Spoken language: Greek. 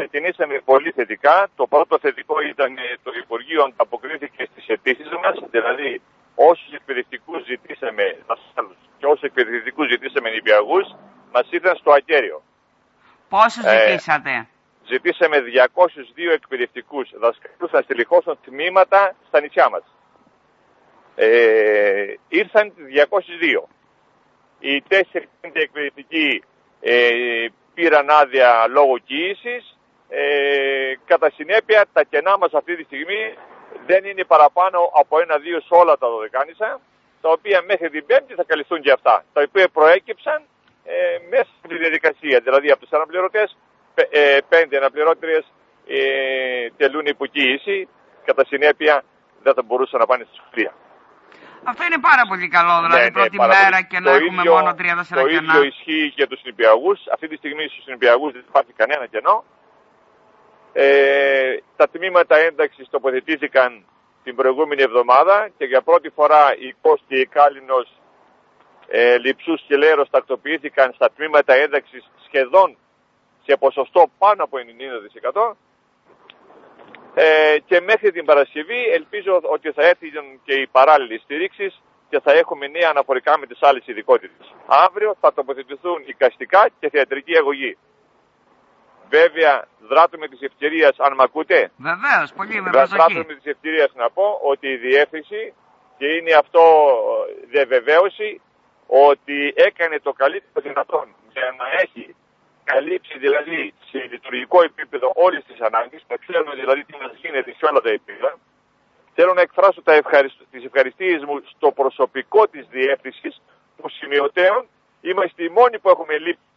ξεκινήσαμε πολύ θετικά. Το πρώτο θετικό ήταν ε, το Υπουργείο ανταποκρίθηκε στις αιτήσεις μας, δηλαδή όσους εκπαιδευτικούς ζητήσαμε δασκάλους και όσους εκπαιδευτικούς ζητήσαμε νηπιαγούς, μας ήρθαν στο ακέραιο. Πόσους Ε, ζητήσατε; Ζητήσαμε 202 εκπαιδευτικούς δασκάλους να στελεχώσουν τμήματα στα νησιά μας. Ε, ήρθαν 202. Οι 4 εκπαιδευτικοί ε, πήραν άδεια λόγω κοίησης. Ε, κατά συνέπεια τα κενά μας αυτή τη στιγμή δεν είναι παραπάνω από ένα-δύο σε όλα τα δωδεκάνησα, τα οποία μέχρι την Πέμπτη θα καλυφθούν και αυτά, τα οποία προέκυψαν ε, μέσα στη διαδικασία. Δηλαδή από τους αναπληρωτές, πε- ε, πέντε αναπληρώτριες ε, τελούν υποκοίηση, κατά συνέπεια δεν θα μπορούσαν να πάνε στη σχολεία. Αυτό είναι πάρα πολύ καλό, δηλαδή Ναι, ναι, πρώτη πάρα μέρα πολύ. και να Το έχουμε ίδιο- μόνο 3-4 Το κενά. ίδιο ισχύει και για τους νηπιαγούς. Αυτή τη στιγμή στους νηπιαγούς δεν υπάρχει κανένα κενό. Ε, τα τμήματα ένταξης τοποθετήθηκαν την προηγούμενη εβδομάδα και για πρώτη φορά η Κώστη και η Κάλινος ε, Λιψούς και Λέρος τακτοποιήθηκαν στα τμήματα ένταξης σχεδόν σε ποσοστό πάνω από 90%. Ε, και μέχρι την Παρασκευή ελπίζω ότι θα έρθει και η παράλληλη στήριξη και θα έχουμε νέα αναφορικά με τις άλλες ειδικότητες. Αύριο θα τοποθετηθούν οικαστικά και θεατρική αγωγή. Βέβαια, δράτω με τις ευκαιρίες, αν με ακούτε, Βεβαίως, πολύ με δράτω προσοχή. με τις ευκαιρίες να πω ότι η διεύθυνση και είναι αυτό ε, διαβεβαίωση ότι έκανε το καλύτερο δυνατόν για να έχει καλύψει δηλαδή σε λειτουργικό επίπεδο όλες τις ανάγκες, να ξέρουμε δηλαδή τι μας γίνεται σε όλα τα επίπεδα. Θέλω να εκφράσω τα ευχαριστ... τις ευχαριστίες μου στο προσωπικό της διεύθυνσης, που σημειωτέων είμαστε οι μόνοι που έχουμε λείπει αυτή τη στιγμή